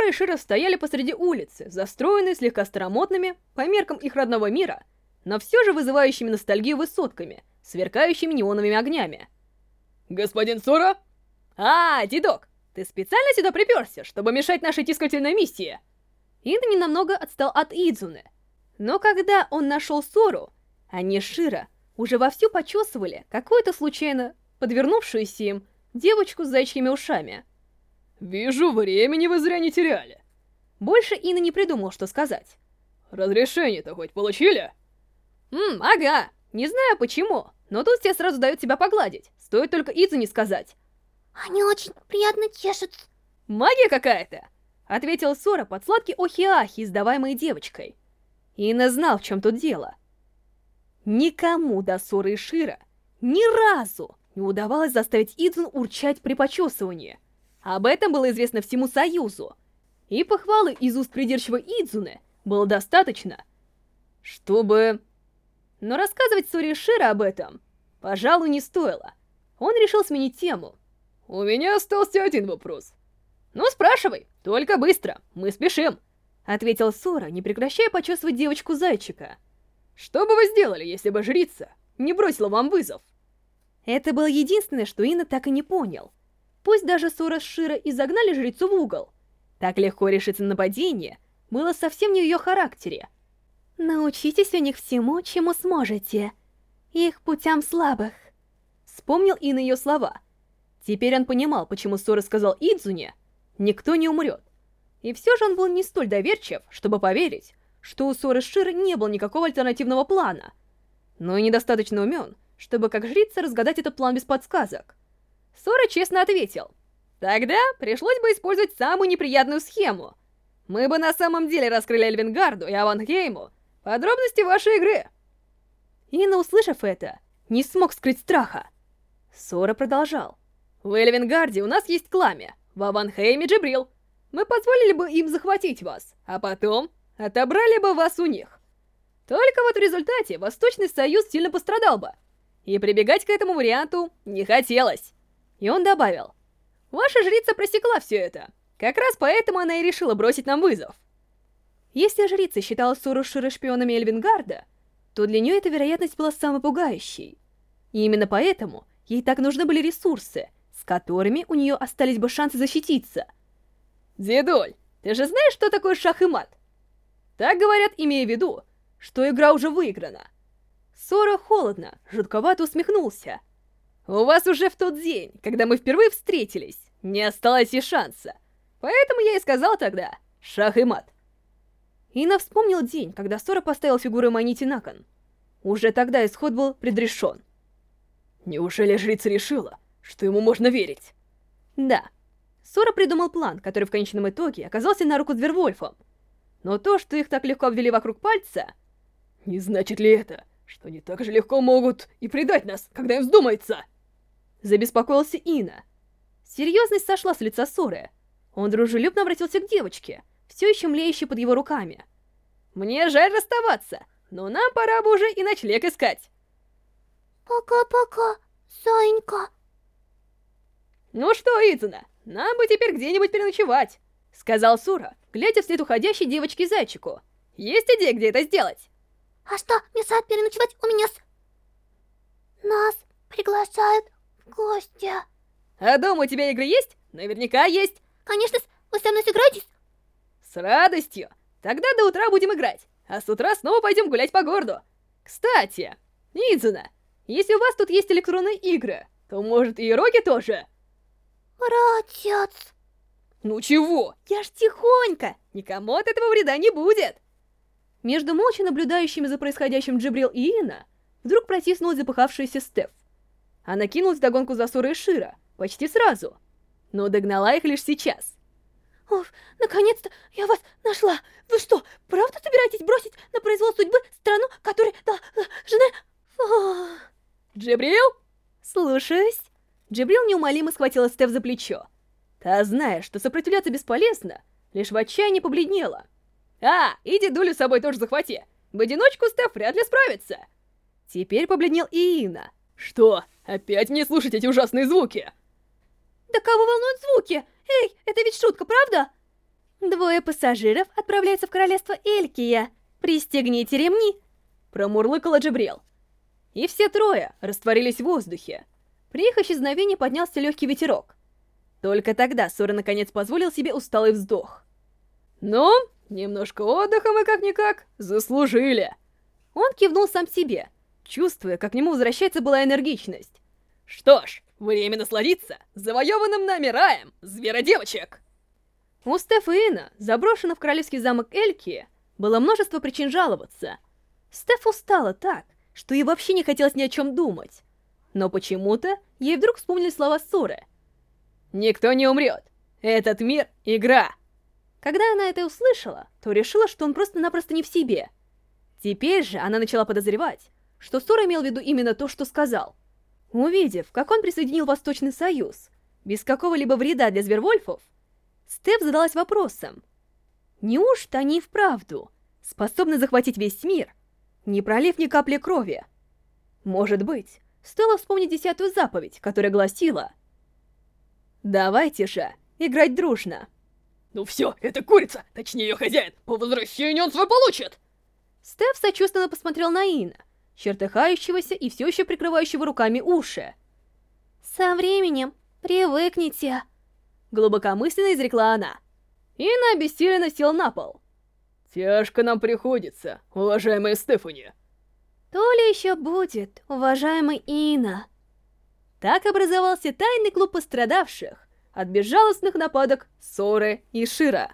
Сора и Шира стояли посреди улицы, застроенной слегка старомодными, по меркам их родного мира, но все же вызывающими ностальгию высотками, сверкающими неоновыми огнями. «Господин Сора?» «А, дедок, ты специально сюда приперся, чтобы мешать нашей тискательной миссии?» Инда ненамного отстал от Идзуны. Но когда он нашел Сору, они Шира уже вовсю почесывали какую-то случайно подвернувшуюся им девочку с зайчьими ушами. «Вижу, времени вы зря не теряли». Больше Инна не придумал, что сказать. «Разрешение-то хоть получили?» «Ммм, ага. Не знаю почему, но тут все сразу дают тебя погладить. Стоит только Идзу не сказать». «Они очень приятно чешутся». «Магия какая-то!» — ответил Сора под сладкий охи-ахи, издаваемый девочкой. Инна знал, в чем тут дело. Никому до Соры и Шира ни разу не удавалось заставить Идзун урчать при почесывании. Об этом было известно всему Союзу. И похвалы из уст придирчивой Идзуны было достаточно, чтобы... Но рассказывать Соре и Шира об этом, пожалуй, не стоило. Он решил сменить тему. «У меня остался один вопрос». «Ну, спрашивай, только быстро, мы спешим», — ответил Сора, не прекращая почесывать девочку-зайчика. «Что бы вы сделали, если бы жрица не бросила вам вызов?» Это было единственное, что Инна так и не понял. Пусть даже Сора с Шира и загнали жрицу в угол. Так легко решиться на нападение было совсем не в ее характере. «Научитесь у них всему, чему сможете. Их путям слабых». Вспомнил Инна ее слова. Теперь он понимал, почему Сора сказал Идзуне «Никто не умрет». И все же он был не столь доверчив, чтобы поверить, что у Соры Шира не было никакого альтернативного плана, но и недостаточно умен, чтобы как жрица разгадать этот план без подсказок. Сора честно ответил. Тогда пришлось бы использовать самую неприятную схему. Мы бы на самом деле раскрыли Эльвингарду и Авангейму подробности вашей игры. Инна, услышав это, не смог скрыть страха. Сора продолжал. В Эльвингарде у нас есть Кламя, в Аванхейме Джибрил. Мы позволили бы им захватить вас, а потом отобрали бы вас у них. Только вот в результате Восточный Союз сильно пострадал бы, и прибегать к этому варианту не хотелось. И он добавил, «Ваша жрица просекла все это. Как раз поэтому она и решила бросить нам вызов». Если жрица считала Суру Шира шпионами Эльвингарда, то для нее эта вероятность была самой пугающей. И именно поэтому ей так нужны были ресурсы, с которыми у нее остались бы шансы защититься. «Дедуль, ты же знаешь, что такое шах и мат?» Так говорят, имея в виду, что игра уже выиграна. Сора холодно, жутковато усмехнулся. У вас уже в тот день, когда мы впервые встретились, не осталось и шанса. Поэтому я и сказал тогда «шах и мат». Ина вспомнил день, когда Сора поставил фигуры Манити на кон. Уже тогда исход был предрешен. Неужели жрица решила, что ему можно верить? Да. Сора придумал план, который в конечном итоге оказался на руку с Двервольфом. Но то, что их так легко обвели вокруг пальца... Не значит ли это, что они так же легко могут и предать нас, когда им вздумается. Забеспокоился Ина. Серьезность сошла с лица Соры. Он дружелюбно обратился к девочке, все еще млеющей под его руками. «Мне жаль расставаться, но нам пора бы уже и ночлег искать». «Пока-пока, Санька». «Ну что, Идзуна, нам бы теперь где-нибудь переночевать», — сказал Сура, глядя вслед уходящей девочке-зайчику. «Есть идея, где это сделать?» А что, мешает переночевать у меня с... Нас приглашают в гости. А дома у тебя игры есть? Наверняка есть. Конечно, вы со мной сыграетесь? С радостью. Тогда до утра будем играть, а с утра снова пойдем гулять по городу. Кстати, Идзуна, если у вас тут есть электронные игры, то может и роги тоже? Братец. Ну чего? Я ж тихонько. Никому от этого вреда не будет. Между молча наблюдающими за происходящим Джибрил и Ина вдруг протиснулась запыхавшаяся Стеф. Она кинулась в догонку за Сорой и Шира почти сразу, но догнала их лишь сейчас. «Оф, наконец-то я вас нашла! Вы что, правда собираетесь бросить на произвол судьбы страну, которая должна... Фу...» «Джибрил?» «Слушаюсь». Джибрил неумолимо схватила Стеф за плечо. Та, зная, что сопротивляться бесполезно, лишь в отчаянии побледнела. «А, и дедулю с собой тоже захвати! В одиночку Стеф вряд ли справится!» Теперь побледнел и Инна. «Что? Опять не слушать эти ужасные звуки?» «Да кого волнуют звуки? Эй, это ведь шутка, правда?» Двое пассажиров отправляются в королевство Элькия. Пристегните ремни. Промурлыкала Джабрил. И все трое растворились в воздухе. При их исчезновении поднялся легкий ветерок. Только тогда Сора наконец позволил себе усталый вздох. «Ну, немножко отдыха мы как-никак заслужили!» Он кивнул сам себе, чувствуя, как к нему возвращается была энергичность. «Что ж, время насладиться завоеванным нами раем, зверодевочек!» У Стеф заброшена в королевский замок Эльки, было множество причин жаловаться. Стеф устала так, что ей вообще не хотелось ни о чем думать. Но почему-то ей вдруг вспомнили слова Соры. «Никто не умрет. Этот мир — игра!» Когда она это услышала, то решила, что он просто-напросто не в себе. Теперь же она начала подозревать, что Сора имел в виду именно то, что сказал. Увидев, как он присоединил Восточный Союз, без какого-либо вреда для Звервольфов, Стеф задалась вопросом. Неужто они и вправду способны захватить весь мир, не пролив ни капли крови? Может быть, стоило вспомнить десятую заповедь, которая гласила «Давайте же играть дружно». «Ну все, это курица, точнее ее хозяин, по возвращению он свой получит!» Стеф сочувственно посмотрел на Ина, чертыхающегося и все еще прикрывающего руками уши. «Со временем привыкните», — глубокомысленно изрекла она. Ина обессиленно сел на пол. «Тяжко нам приходится, уважаемая Стефани». «То ли еще будет, уважаемый Ина». Так образовался тайный клуб пострадавших от безжалостных нападок Соры и Шира.